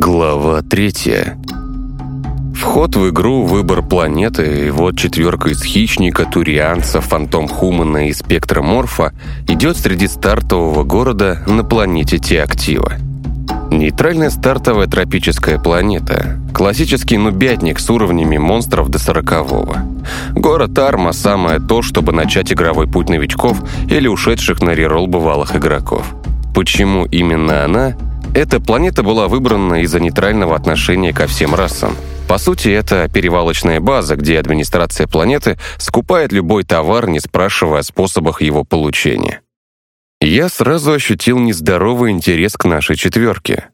Глава третья. Вход в игру «Выбор планеты» и вот четверка из Хищника, Турианца, Фантом Хумана и Спектра Морфа идет среди стартового города на планете Теактива. Нейтральная стартовая тропическая планета. Классический нубятник с уровнями монстров до сорокового. Город Арма – самое то, чтобы начать игровой путь новичков или ушедших на реролл бывалых игроков. Почему именно она – эта планета была выбрана из-за нейтрального отношения ко всем расам. По сути, это перевалочная база, где администрация планеты скупает любой товар, не спрашивая о способах его получения. Я сразу ощутил нездоровый интерес к нашей четверке.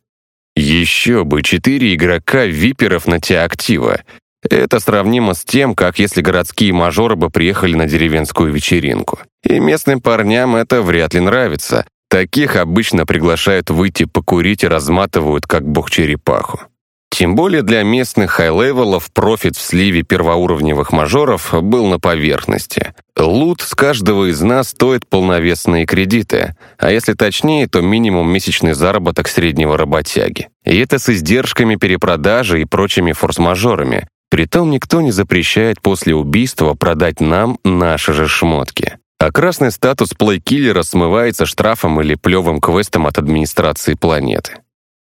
Еще бы, четыре игрока виперов на Теактива. Это сравнимо с тем, как если городские мажоры бы приехали на деревенскую вечеринку. И местным парням это вряд ли нравится, Таких обычно приглашают выйти покурить и разматывают, как бог черепаху. Тем более для местных хай-левелов профит в сливе первоуровневых мажоров был на поверхности. Лут с каждого из нас стоит полновесные кредиты, а если точнее, то минимум месячный заработок среднего работяги. И это с издержками перепродажи и прочими форс-мажорами. Притом никто не запрещает после убийства продать нам наши же шмотки а красный статус плейкиллера смывается штрафом или плевым квестом от администрации планеты.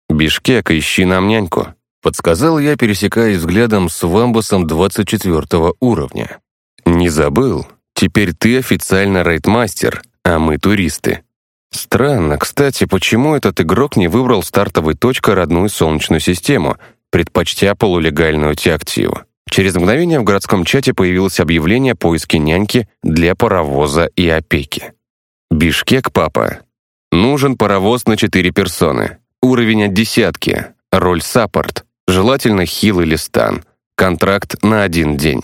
«Бишкек, ищи нам няньку», — подсказал я, пересекаясь взглядом с вамбусом 24 уровня. «Не забыл? Теперь ты официально рейдмастер, а мы туристы». Странно, кстати, почему этот игрок не выбрал стартовой точкой родную Солнечную систему, предпочтя полулегальную теактиву. Через мгновение в городском чате появилось объявление о поиске няньки для паровоза и опеки. «Бишкек, папа. Нужен паровоз на четыре персоны. Уровень от десятки. Роль саппорт. Желательно хил или стан. Контракт на один день».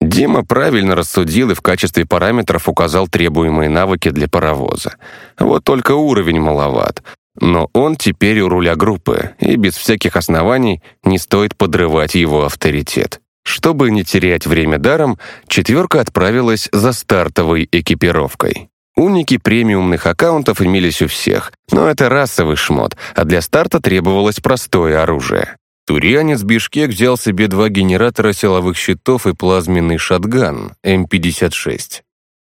Дима правильно рассудил и в качестве параметров указал требуемые навыки для паровоза. Вот только уровень маловат. Но он теперь у руля группы, и без всяких оснований не стоит подрывать его авторитет. Чтобы не терять время даром, четверка отправилась за стартовой экипировкой. Уники премиумных аккаунтов имелись у всех, но это расовый шмот, а для старта требовалось простое оружие. Турианец Бишкек взял себе два генератора силовых щитов и плазменный шатган М56.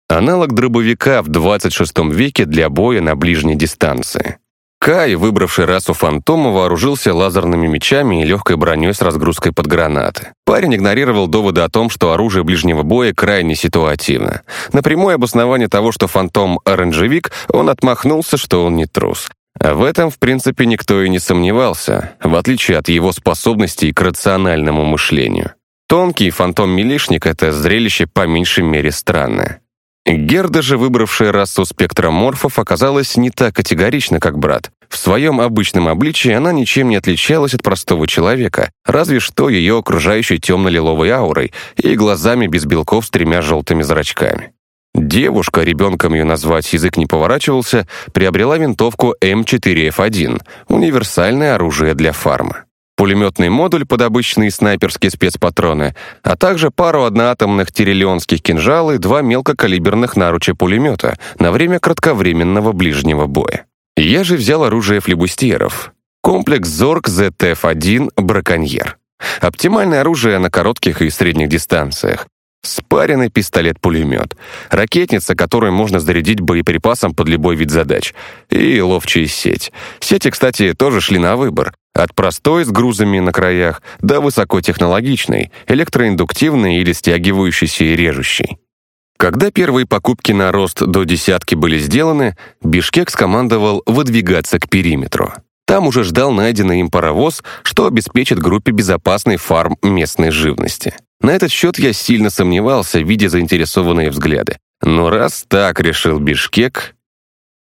Аналог дробовика в 26 веке для боя на ближней дистанции. Кай, выбравший расу фантома, вооружился лазерными мечами и легкой броней с разгрузкой под гранаты. Парень игнорировал доводы о том, что оружие ближнего боя крайне ситуативно. На прямое обоснование того, что фантом — оранжевик, он отмахнулся, что он не трус. А в этом, в принципе, никто и не сомневался, в отличие от его способностей к рациональному мышлению. Тонкий фантом-милишник — это зрелище по меньшей мере странное. Герда же, выбравшая расу спектроморфов, оказалась не так категорична, как брат. В своем обычном обличии она ничем не отличалась от простого человека, разве что ее окружающей темно-лиловой аурой и глазами без белков с тремя желтыми зрачками. Девушка, ребенком ее назвать язык не поворачивался, приобрела винтовку М4Ф1, универсальное оружие для фарма пулеметный модуль под обычные снайперские спецпатроны, а также пару одноатомных тириллионских кинжал и два мелкокалиберных наруча пулемета на время кратковременного ближнего боя. Я же взял оружие флебустьеров. Комплекс Зорг ZF-1 «Браконьер». Оптимальное оружие на коротких и средних дистанциях. Спаренный пистолет-пулемет, ракетница, которую можно зарядить боеприпасом под любой вид задач, и ловчая сеть. Сети, кстати, тоже шли на выбор. От простой с грузами на краях до высокотехнологичной, электроиндуктивной или стягивающейся и режущей. Когда первые покупки на рост до десятки были сделаны, Бишкек скомандовал выдвигаться к периметру. Там уже ждал найденный им паровоз, что обеспечит группе безопасный фарм местной живности. На этот счет я сильно сомневался, видя заинтересованные взгляды. Но раз так решил Бишкек...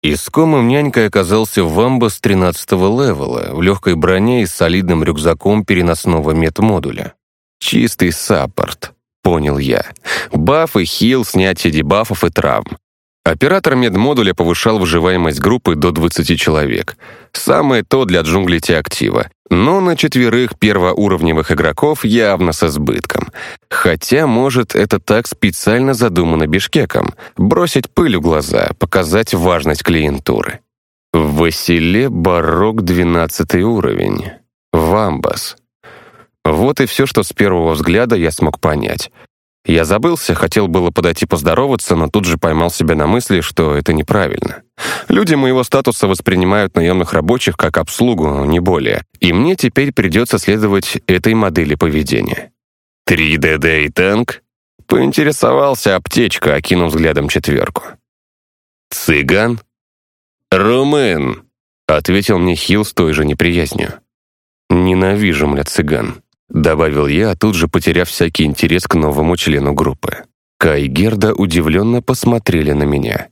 Искомым нянькой оказался вамба с 13-го левела, в легкой броне и с солидным рюкзаком переносного медмодуля. Чистый саппорт, понял я. Бафы, хил, снятие дебафов и травм. Оператор медмодуля повышал выживаемость группы до 20 человек. Самое то для джунглей Теактива. Но на четверых первоуровневых игроков явно с избытком. Хотя, может, это так специально задумано Бишкеком. Бросить пыль в глаза, показать важность клиентуры. В Василе Барок 12 уровень. Вамбас. Вот и все, что с первого взгляда я смог понять. Я забылся, хотел было подойти поздороваться, но тут же поймал себя на мысли, что это неправильно. Люди моего статуса воспринимают наемных рабочих как обслугу, не более. И мне теперь придется следовать этой модели поведения. 3DD и танк? Поинтересовался аптечка, окинув взглядом четверку. «Цыган?» «Румын», — ответил мне Хилл с той же неприязнью. «Ненавижу, мля, цыган», — добавил я, тут же потеряв всякий интерес к новому члену группы. Кай и Герда удивленно посмотрели на меня.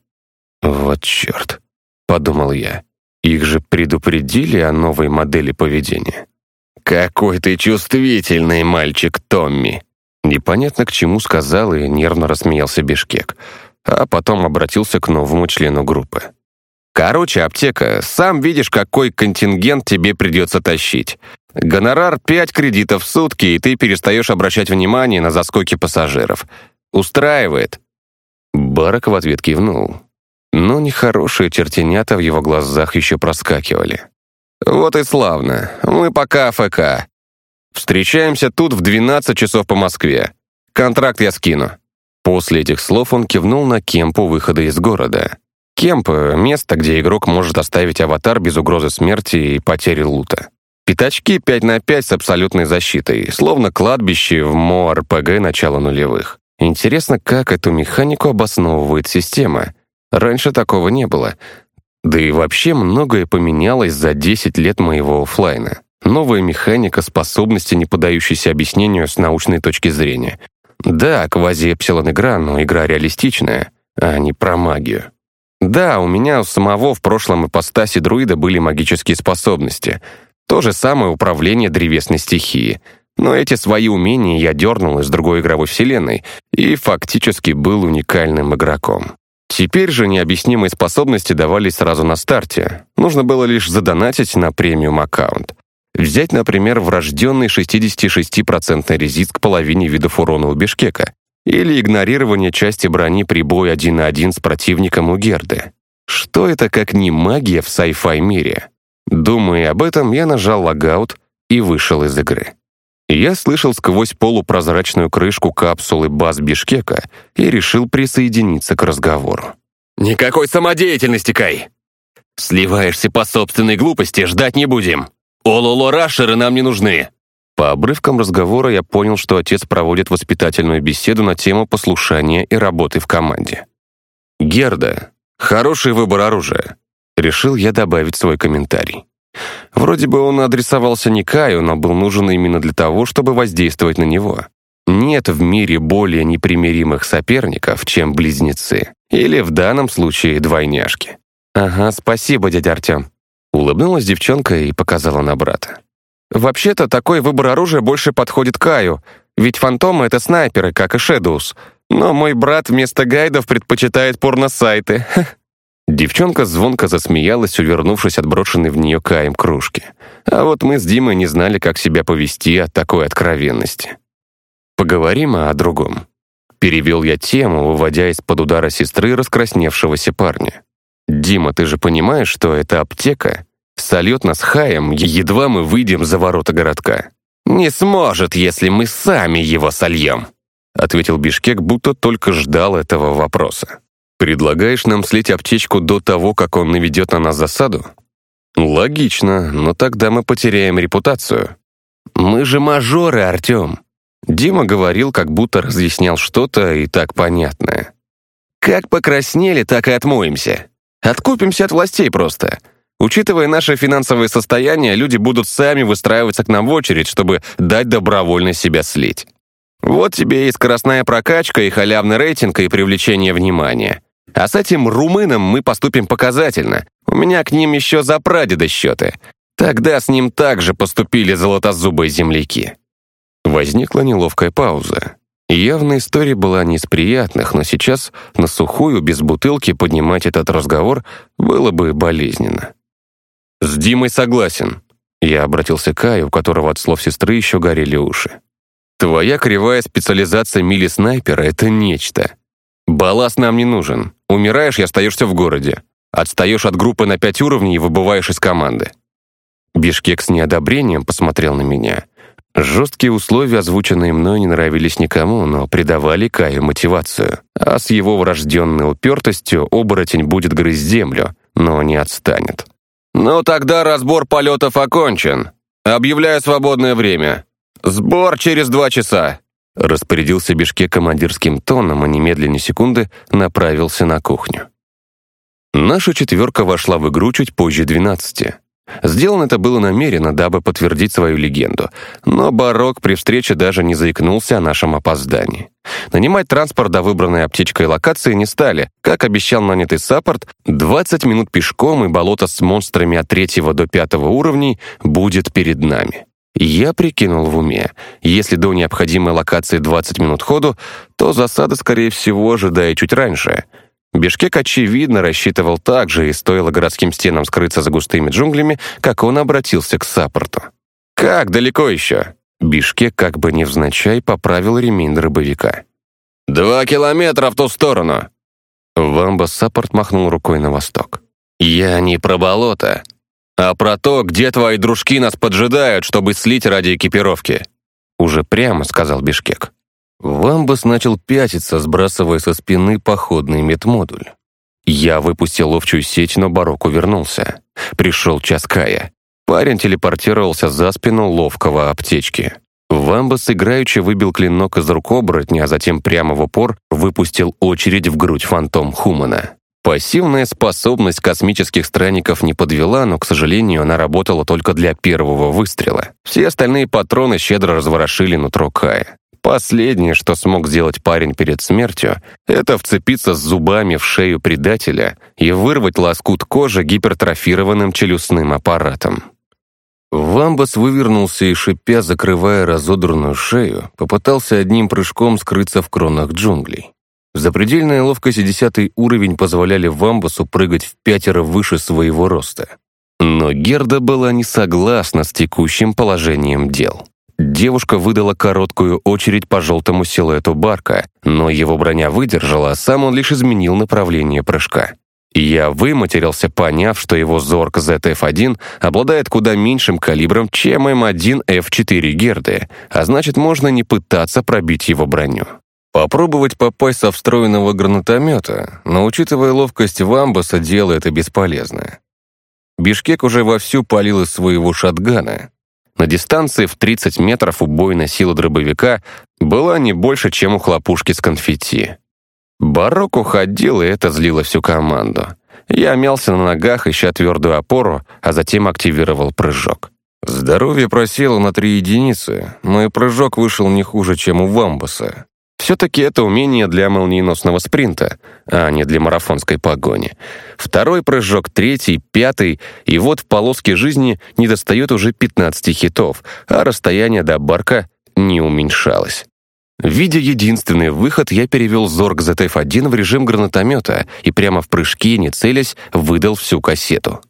«Вот черт», — подумал я. «Их же предупредили о новой модели поведения». «Какой ты чувствительный мальчик, Томми!» Непонятно к чему сказал и нервно рассмеялся Бишкек, а потом обратился к новому члену группы. «Короче, аптека, сам видишь, какой контингент тебе придется тащить. Гонорар пять кредитов в сутки, и ты перестаешь обращать внимание на заскоки пассажиров. Устраивает?» Барак в ответ кивнул. Но нехорошие чертенята в его глазах еще проскакивали. «Вот и славно. Мы пока АФК. Встречаемся тут в 12 часов по Москве. Контракт я скину». После этих слов он кивнул на кемпу выхода из города. Кемп — место, где игрок может оставить аватар без угрозы смерти и потери лута. Пятачки 5 на 5 с абсолютной защитой, словно кладбище в МО-РПГ начала нулевых. Интересно, как эту механику обосновывает система. Раньше такого не было. Да и вообще многое поменялось за 10 лет моего офлайна. Новая механика, способности, не поддающиеся объяснению с научной точки зрения. Да, квази-эпсилон-игра, но игра реалистичная, а не про магию. Да, у меня у самого в прошлом ипостаси друида были магические способности. То же самое управление древесной стихии. Но эти свои умения я дернул из другой игровой вселенной и фактически был уникальным игроком. Теперь же необъяснимые способности давались сразу на старте. Нужно было лишь задонатить на премиум аккаунт. Взять, например, врожденный 66% резист к половине видов урона у Бишкека или игнорирование части брони при бою один на один с противником у Герды. Что это как не магия в sci-fi мире? Думая об этом, я нажал логаут и вышел из игры. Я слышал сквозь полупрозрачную крышку капсулы баз Бишкека и решил присоединиться к разговору. «Никакой самодеятельности, Кай! Сливаешься по собственной глупости, ждать не будем!» «Ололо-рашеры нам не нужны!» По обрывкам разговора я понял, что отец проводит воспитательную беседу на тему послушания и работы в команде. «Герда, хороший выбор оружия», — решил я добавить свой комментарий. Вроде бы он адресовался не Каю, но был нужен именно для того, чтобы воздействовать на него. Нет в мире более непримиримых соперников, чем близнецы. Или в данном случае двойняшки. «Ага, спасибо, дядя Артем», Улыбнулась девчонка и показала на брата. «Вообще-то такой выбор оружия больше подходит Каю, ведь фантомы — это снайперы, как и Шэдоус. Но мой брат вместо гайдов предпочитает порносайты». Девчонка звонко засмеялась, увернувшись от брошенной в нее Каем кружки. А вот мы с Димой не знали, как себя повести от такой откровенности. «Поговорим о другом». Перевел я тему, выводя из-под удара сестры раскрасневшегося парня. «Дима, ты же понимаешь, что эта аптека сольет нас хаем, едва мы выйдем за ворота городка?» «Не сможет, если мы сами его сольем», ответил Бишкек, будто только ждал этого вопроса. «Предлагаешь нам слить аптечку до того, как он наведет на нас засаду?» «Логично, но тогда мы потеряем репутацию». «Мы же мажоры, Артем!» Дима говорил, как будто разъяснял что-то и так понятное. «Как покраснели, так и отмоемся. Откупимся от властей просто. Учитывая наше финансовое состояние, люди будут сами выстраиваться к нам в очередь, чтобы дать добровольно себя слить. Вот тебе и скоростная прокачка, и халявный рейтинг, и привлечение внимания. А с этим румыном мы поступим показательно. У меня к ним еще за прадеда счеты. Тогда с ним также поступили золотозубые земляки. Возникла неловкая пауза. Явно история была не из приятных, но сейчас на сухую, без бутылки, поднимать этот разговор было бы болезненно. «С Димой согласен», — я обратился к Каю, у которого от слов сестры еще горели уши. «Твоя кривая специализация мили-снайпера — это нечто. Балласт нам не нужен. Умираешь и остаешься в городе. Отстаешь от группы на пять уровней и выбываешь из команды». Бишкек с неодобрением посмотрел на меня. Жесткие условия, озвученные мной, не нравились никому, но придавали Каю мотивацию. А с его врожденной упертостью оборотень будет грызть землю, но не отстанет. «Ну тогда разбор полетов окончен. Объявляю свободное время. Сбор через два часа». Распорядился Бишке командирским тоном, а немедленно секунды направился на кухню. Наша четверка вошла в игру чуть позже двенадцати. Сделано это было намеренно, дабы подтвердить свою легенду, но Барок при встрече даже не заикнулся о нашем опоздании. Нанимать транспорт до выбранной аптечкой локации не стали. Как обещал нанятый саппорт, 20 минут пешком и болото с монстрами от третьего до пятого уровней будет перед нами. Я прикинул в уме, если до необходимой локации 20 минут ходу, то засада, скорее всего, ожидает чуть раньше — Бишкек, очевидно, рассчитывал так же, и стоило городским стенам скрыться за густыми джунглями, как он обратился к саппорту. «Как далеко еще?» Бишкек, как бы невзначай, поправил ремень дробовика. «Два километра в ту сторону!» Вамба Саппорт махнул рукой на восток. «Я не про болото, а про то, где твои дружки нас поджидают, чтобы слить ради экипировки». «Уже прямо», — сказал Бишкек. Вамбас начал пятиться, сбрасывая со спины походный медмодуль. Я выпустил ловчую сеть, но Барок увернулся. Пришел час Кая. Парень телепортировался за спину ловкого аптечки. Вамбас играючи выбил клинок из рук оборотня, а затем прямо в упор выпустил очередь в грудь фантом Хумана. Пассивная способность космических странников не подвела, но, к сожалению, она работала только для первого выстрела. Все остальные патроны щедро разворошили нутро Кая. Последнее, что смог сделать парень перед смертью, это вцепиться с зубами в шею предателя и вырвать лоскут кожи гипертрофированным челюстным аппаратом. Вамбас вывернулся и, шипя, закрывая разодранную шею, попытался одним прыжком скрыться в кронах джунглей. Запредельная ловкость и десятый уровень позволяли Вамбасу прыгать в пятеро выше своего роста. Но Герда была не согласна с текущим положением дел. Девушка выдала короткую очередь по желтому силуэту барка, но его броня выдержала, а сам он лишь изменил направление прыжка. Я выматерился, поняв, что его Зорг ZF-1 обладает куда меньшим калибром, чем М1 F4 Герды, а значит, можно не пытаться пробить его броню. Попробовать попасть со встроенного гранатомета, но, учитывая ловкость Вамбаса, дело это бесполезное. Бишкек уже вовсю палил из своего шатгана, на дистанции в 30 метров убойная сила дробовика была не больше, чем у хлопушки с конфетти. Барок уходил, и это злило всю команду. Я мялся на ногах, ища твердую опору, а затем активировал прыжок. Здоровье просело на три единицы, но и прыжок вышел не хуже, чем у Вамбуса. Все-таки это умение для молниеносного спринта, а не для марафонской погони. Второй прыжок, третий, пятый, и вот в полоске жизни недостает уже 15 хитов, а расстояние до барка не уменьшалось. Видя единственный выход, я перевел Зорг ZF-1 в режим гранатомета и прямо в прыжке, не целясь, выдал всю кассету.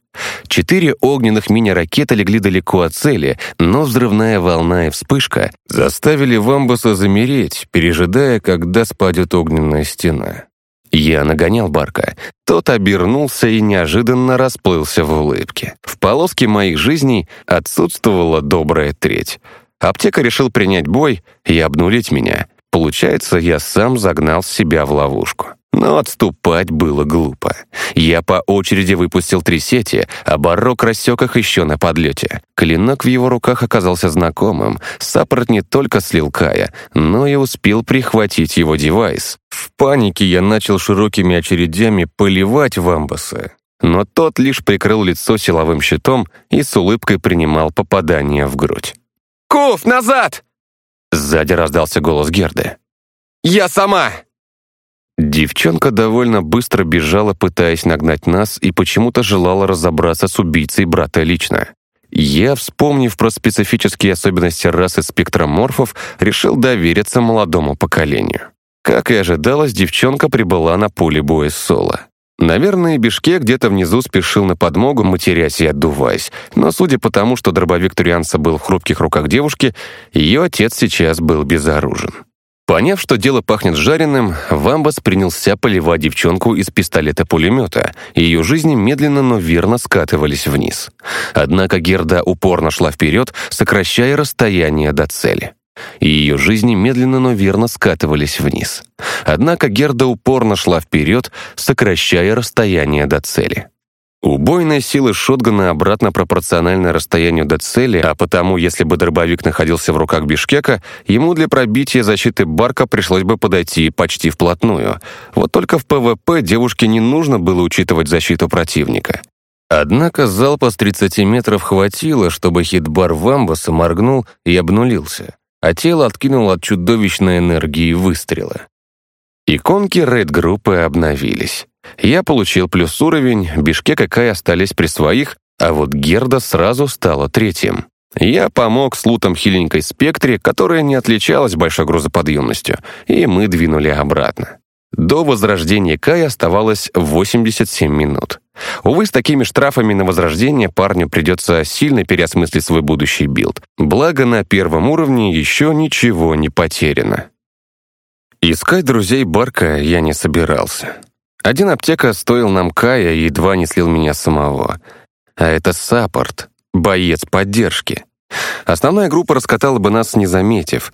Четыре огненных мини-ракеты легли далеко от цели, но взрывная волна и вспышка заставили Вамбаса замереть, пережидая, когда спадет огненная стена. Я нагонял Барка. Тот обернулся и неожиданно расплылся в улыбке. В полоске моих жизней отсутствовала добрая треть. Аптека решил принять бой и обнулить меня. Получается, я сам загнал себя в ловушку. Но отступать было глупо. Я по очереди выпустил три сети, а барок рассек их еще на подлете. Клинок в его руках оказался знакомым. Саппорт не только слил Кая, но и успел прихватить его девайс. В панике я начал широкими очередями поливать Вамбаса. Но тот лишь прикрыл лицо силовым щитом и с улыбкой принимал попадание в грудь. «Куф, назад!» Сзади раздался голос Герды. «Я сама!» Девчонка довольно быстро бежала, пытаясь нагнать нас, и почему-то желала разобраться с убийцей брата лично. Я, вспомнив про специфические особенности расы спектроморфов, решил довериться молодому поколению. Как и ожидалось, девчонка прибыла на поле боя соло. Наверное, Бишке где-то внизу спешил на подмогу, матерясь и отдуваясь, но судя по тому, что дробовик Турианца был в хрупких руках девушки, ее отец сейчас был безоружен. Поняв, что дело пахнет жареным, Вамбас принялся поливать девчонку из пистолета-пулемета, ее жизни медленно, но верно скатывались вниз. Однако Герда упорно шла вперед, сокращая расстояние до цели. И ее жизни медленно, но верно скатывались вниз. Однако Герда упорно шла вперед, сокращая расстояние до цели. Убойная сила шотгана обратно пропорциональна расстоянию до цели, а потому, если бы дробовик находился в руках Бишкека, ему для пробития защиты Барка пришлось бы подойти почти вплотную. Вот только в ПВП девушке не нужно было учитывать защиту противника. Однако залпа с 30 метров хватило, чтобы хитбар Вамбаса моргнул и обнулился, а тело откинуло от чудовищной энергии выстрела. Иконки рейд-группы обновились. Я получил плюс уровень, Бишкек и Кай остались при своих, а вот Герда сразу стала третьим. Я помог с лутом хиленькой спектре, которая не отличалась большой грузоподъемностью, и мы двинули обратно. До возрождения Кай оставалось 87 минут. Увы, с такими штрафами на возрождение парню придется сильно переосмыслить свой будущий билд. Благо, на первом уровне еще ничего не потеряно. Искать друзей Барка я не собирался. Один аптека стоил нам Кая и едва не слил меня самого. А это саппорт, боец поддержки. Основная группа раскатала бы нас, не заметив.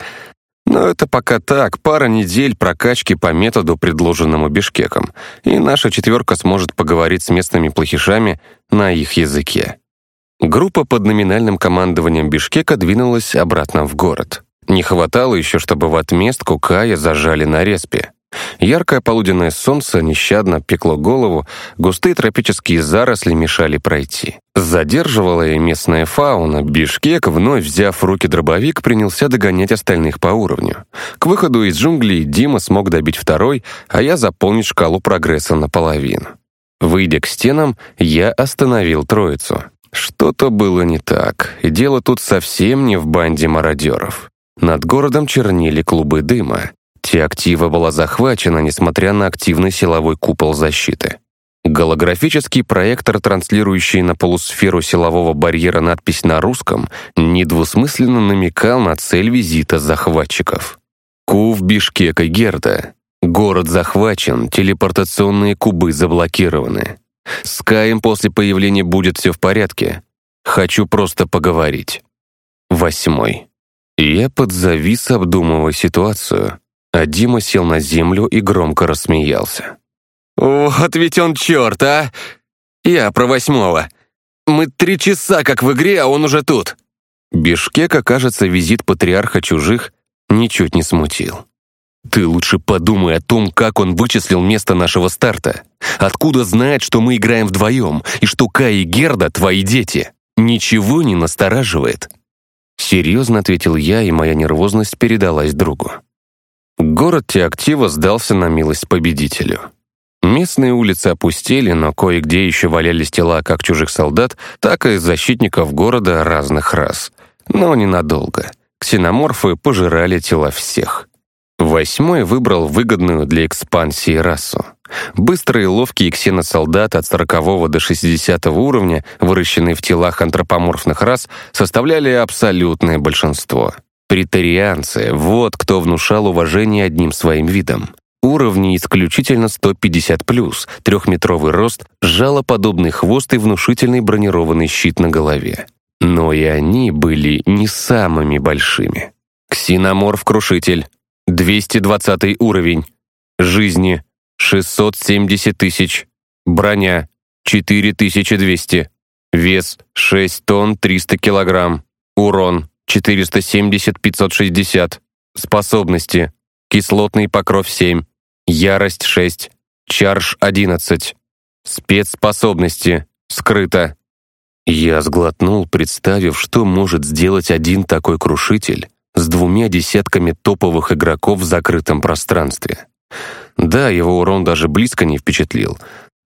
Но это пока так, пара недель прокачки по методу, предложенному Бишкеком, и наша четверка сможет поговорить с местными плохишами на их языке. Группа под номинальным командованием Бишкека двинулась обратно в город. Не хватало еще, чтобы в отместку Кая зажали на респе. Яркое полуденное солнце нещадно пекло голову, густые тропические заросли мешали пройти. Задерживала и местная фауна. Бишкек, вновь взяв в руки дробовик, принялся догонять остальных по уровню. К выходу из джунглей Дима смог добить второй, а я заполнить шкалу прогресса наполовину. Выйдя к стенам, я остановил троицу. Что-то было не так, и дело тут совсем не в банде мародеров. Над городом чернели клубы дыма. Теактива была захвачена, несмотря на активный силовой купол защиты. Голографический проектор, транслирующий на полусферу силового барьера надпись на русском, недвусмысленно намекал на цель визита захватчиков. Кув, и Герда. Город захвачен, телепортационные кубы заблокированы. С Каем после появления будет все в порядке. Хочу просто поговорить. Восьмой. Я подзавис, обдумывая ситуацию. А Дима сел на землю и громко рассмеялся. «Вот ведь он черт, а! Я про восьмого. Мы три часа как в игре, а он уже тут!» Бишкека, кажется, визит патриарха чужих ничуть не смутил. «Ты лучше подумай о том, как он вычислил место нашего старта. Откуда знает, что мы играем вдвоем, и что Кай и Герда — твои дети? Ничего не настораживает?» Серьезно ответил я, и моя нервозность передалась другу. Город Теактива сдался на милость победителю. Местные улицы опустели, но кое-где еще валялись тела как чужих солдат, так и защитников города разных рас. Но ненадолго. Ксеноморфы пожирали тела всех. Восьмой выбрал выгодную для экспансии расу. Быстрые ловкие ксеносолдаты от 40 до 60 уровня, выращенные в телах антропоморфных рас, составляли абсолютное большинство. Притарианцы — вот кто внушал уважение одним своим видом. Уровни исключительно 150+, трехметровый рост, жалоподобный хвост и внушительный бронированный щит на голове. Но и они были не самыми большими. Ксиноморф-крушитель, 220 уровень, жизни. 670 тысяч, броня. 4200, вес. 6 тонн 300 килограмм, урон 470-560. Способности. Кислотный покров 7. Ярость 6. Чарж 11. Спецспособности. Скрыто. Я сглотнул, представив, что может сделать один такой крушитель с двумя десятками топовых игроков в закрытом пространстве. Да, его урон даже близко не впечатлил,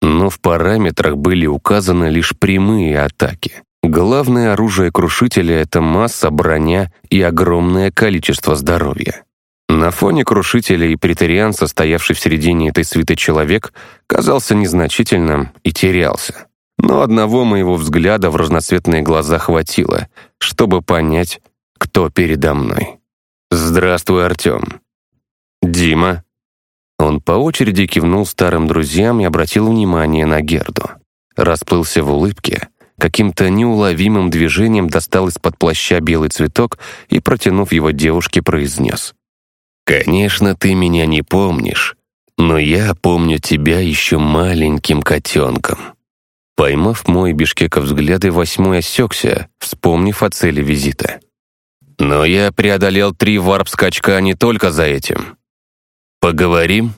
но в параметрах были указаны лишь прямые атаки. Главное оружие крушителя — это масса, броня и огромное количество здоровья. На фоне крушителя и претарианца, стоявший в середине этой свиты человек, казался незначительным и терялся. Но одного моего взгляда в разноцветные глаза хватило, чтобы понять, кто передо мной. «Здравствуй, Артем». Дима». Он по очереди кивнул старым друзьям и обратил внимание на Герду. Расплылся в улыбке, каким-то неуловимым движением достал из-под плаща белый цветок и, протянув его девушке, произнес. «Конечно, ты меня не помнишь, но я помню тебя еще маленьким котенком». Поймав мой Бишкеков взгляд, и восьмой осекся, вспомнив о цели визита. «Но я преодолел три варп-скачка не только за этим. Поговорим?»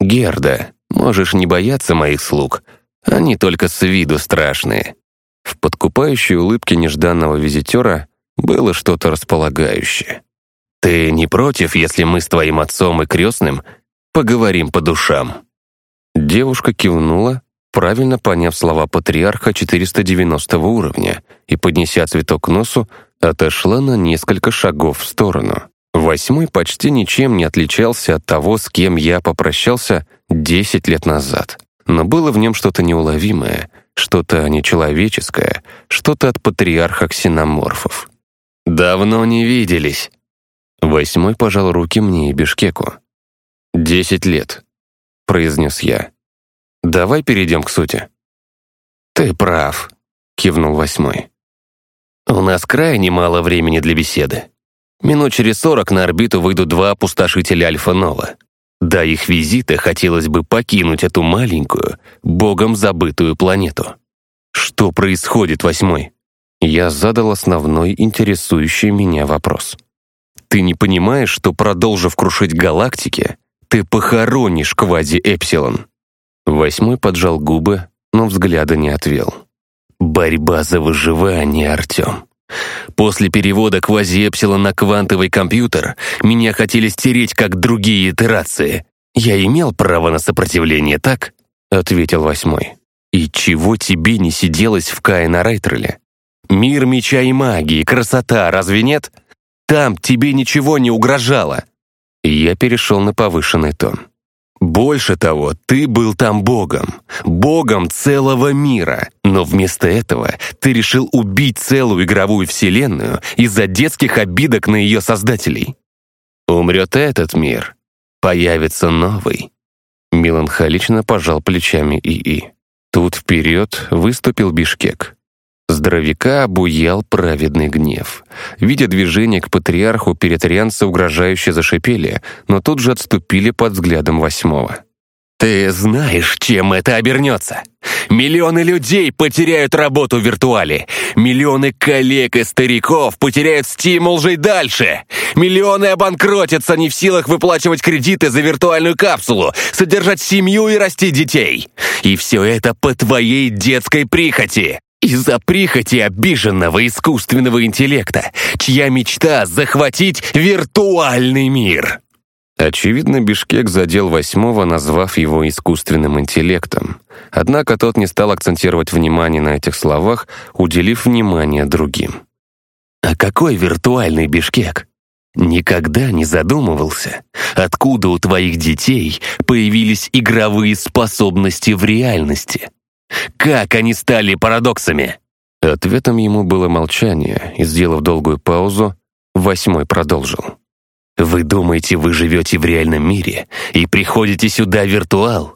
«Герда, можешь не бояться моих слуг, они только с виду страшные». В подкупающей улыбке нежданного визитера было что-то располагающее. «Ты не против, если мы с твоим отцом и крестным поговорим по душам?» Девушка кивнула, правильно поняв слова патриарха 490 уровня, и, поднеся цветок к носу, отошла на несколько шагов в сторону. Восьмой почти ничем не отличался от того, с кем я попрощался 10 лет назад. Но было в нем что-то неуловимое, что-то нечеловеческое, что-то от патриарха ксеноморфов. «Давно не виделись», Восьмой пожал руки мне и Бишкеку. «Десять лет», — произнес я. «Давай перейдем к сути». «Ты прав», — кивнул Восьмой. «У нас крайне мало времени для беседы. Минут через сорок на орбиту выйдут два опустошителя Альфа-Нова. До их визита хотелось бы покинуть эту маленькую, богом забытую планету. Что происходит, Восьмой?» Я задал основной интересующий меня вопрос. Ты не понимаешь, что, продолжив крушить галактики, ты похоронишь квази-эпсилон?» Восьмой поджал губы, но взгляда не отвел. «Борьба за выживание, Артем. После перевода квази-эпсилон на квантовый компьютер меня хотели стереть, как другие итерации. Я имел право на сопротивление, так?» — ответил Восьмой. «И чего тебе не сиделось в Каина Райтреле? Мир меча и магии, красота, разве нет?» Там тебе ничего не угрожало». Я перешел на повышенный тон. «Больше того, ты был там богом, богом целого мира, но вместо этого ты решил убить целую игровую вселенную из-за детских обидок на ее создателей. Умрет этот мир, появится новый». Меланхолично пожал плечами ИИ. Тут вперед выступил Бишкек. Здоровяка обуял праведный гнев. Видя движение к патриарху, перетарианцы угрожающе зашипели, но тут же отступили под взглядом восьмого. «Ты знаешь, чем это обернется? Миллионы людей потеряют работу в виртуале. Миллионы коллег и стариков потеряют стимул жить дальше. Миллионы обанкротятся, не в силах выплачивать кредиты за виртуальную капсулу, содержать семью и расти детей. И все это по твоей детской прихоти. Из-за прихоти обиженного искусственного интеллекта, чья мечта — захватить виртуальный мир. Очевидно, Бишкек задел восьмого, назвав его искусственным интеллектом. Однако тот не стал акцентировать внимание на этих словах, уделив внимание другим. «А какой виртуальный Бишкек?» Никогда не задумывался, откуда у твоих детей появились игровые способности в реальности. Как они стали парадоксами?» Ответом ему было молчание, и, сделав долгую паузу, восьмой продолжил. «Вы думаете, вы живете в реальном мире и приходите сюда виртуал?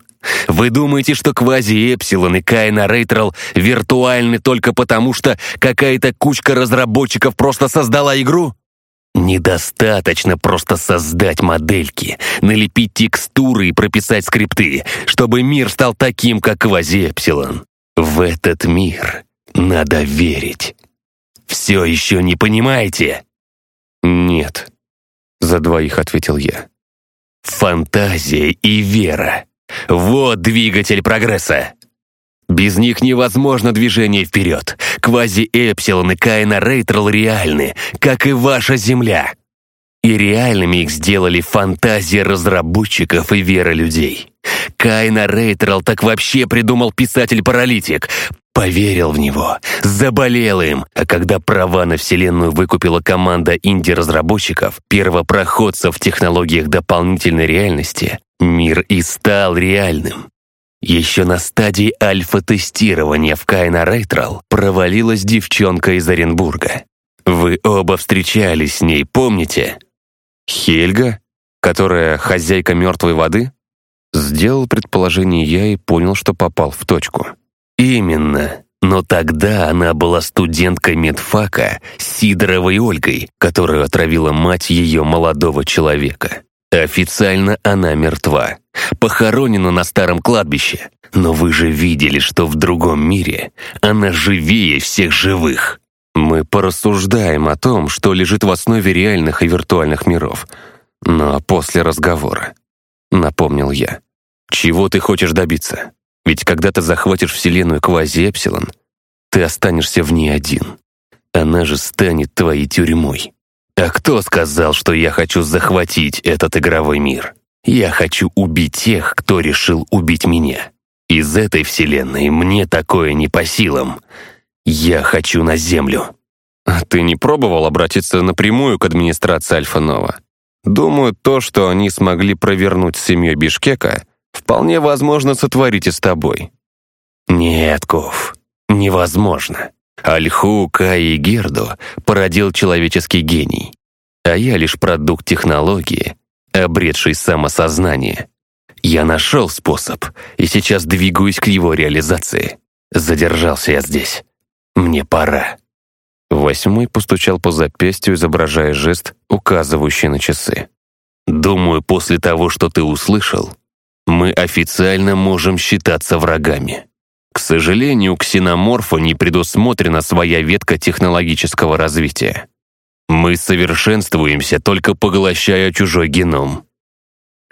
Вы думаете, что квази-эпсилон и Кайна Рейтрал виртуальны только потому, что какая-то кучка разработчиков просто создала игру? Недостаточно просто создать модельки, налепить текстуры и прописать скрипты, чтобы мир стал таким, как Квази-Эпсилон. В этот мир надо верить. Все еще не понимаете? Нет, за двоих ответил я. Фантазия и вера. Вот двигатель прогресса. Без них невозможно движение вперед. Квази-Эпсилон и Каина Рейтрал реальны, как и ваша Земля. И реальными их сделали фантазия разработчиков и вера людей. Каина Рейтрал так вообще придумал писатель-паралитик. Поверил в него, заболел им, а когда права на Вселенную выкупила команда инди-разработчиков, первопроходцев в технологиях дополнительной реальности, мир и стал реальным. Еще на стадии альфа-тестирования в Кайна Рейтрал провалилась девчонка из Оренбурга. Вы оба встречались с ней, помните? Хельга? Которая хозяйка мертвой воды? Сделал предположение я и понял, что попал в точку. Именно. Но тогда она была студенткой медфака Сидоровой Ольгой, которую отравила мать ее молодого человека. Официально она мертва, похоронена на старом кладбище. Но вы же видели, что в другом мире она живее всех живых. Мы порассуждаем о том, что лежит в основе реальных и виртуальных миров. Но после разговора, напомнил я, чего ты хочешь добиться? Ведь когда ты захватишь Вселенную квази-эпсилон, ты останешься в ней один. Она же станет твоей тюрьмой. А кто сказал, что я хочу захватить этот игровой мир? Я хочу убить тех, кто решил убить меня. Из этой вселенной мне такое не по силам. Я хочу на Землю. А ты не пробовал обратиться напрямую к администрации Альфа-Нова? Думаю, то, что они смогли провернуть с семьей Бишкека, вполне возможно сотворить и с тобой. Нет, Ков, невозможно. Альху, Кай и Герду породил человеческий гений, а я лишь продукт технологии, обретший самосознание. Я нашел способ, и сейчас двигаюсь к его реализации. Задержался я здесь. Мне пора. Восьмой постучал по запястью, изображая жест, указывающий на часы. «Думаю, после того, что ты услышал, мы официально можем считаться врагами». К сожалению, у ксеноморфа не предусмотрена своя ветка технологического развития. Мы совершенствуемся, только поглощая чужой геном.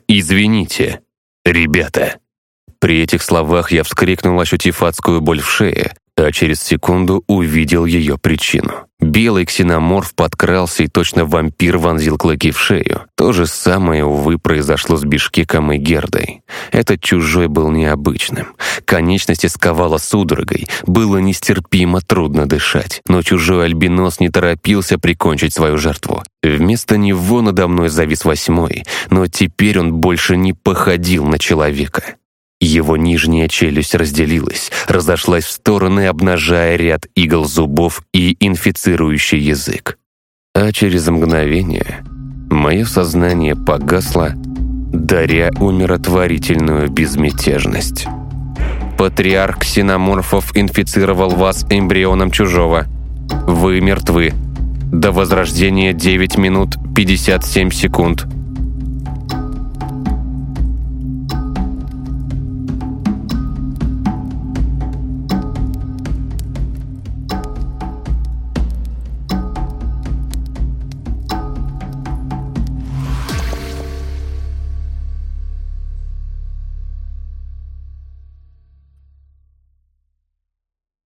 Извините, ребята. При этих словах я вскрикнул, ощутив адскую боль в шее, а через секунду увидел ее причину. Белый ксеноморф подкрался и точно вампир вонзил клыки в шею. То же самое, увы, произошло с Бишкеком и Гердой. Этот чужой был необычным. Конечности сковало судорогой, было нестерпимо трудно дышать. Но чужой альбинос не торопился прикончить свою жертву. Вместо него надо мной завис восьмой, но теперь он больше не походил на человека. Его нижняя челюсть разделилась, разошлась в стороны, обнажая ряд игл зубов и инфицирующий язык. А через мгновение мое сознание погасло, даря умиротворительную безмятежность. Патриарх ксеноморфов инфицировал вас эмбрионом чужого. Вы мертвы. До возрождения 9 минут 57 секунд.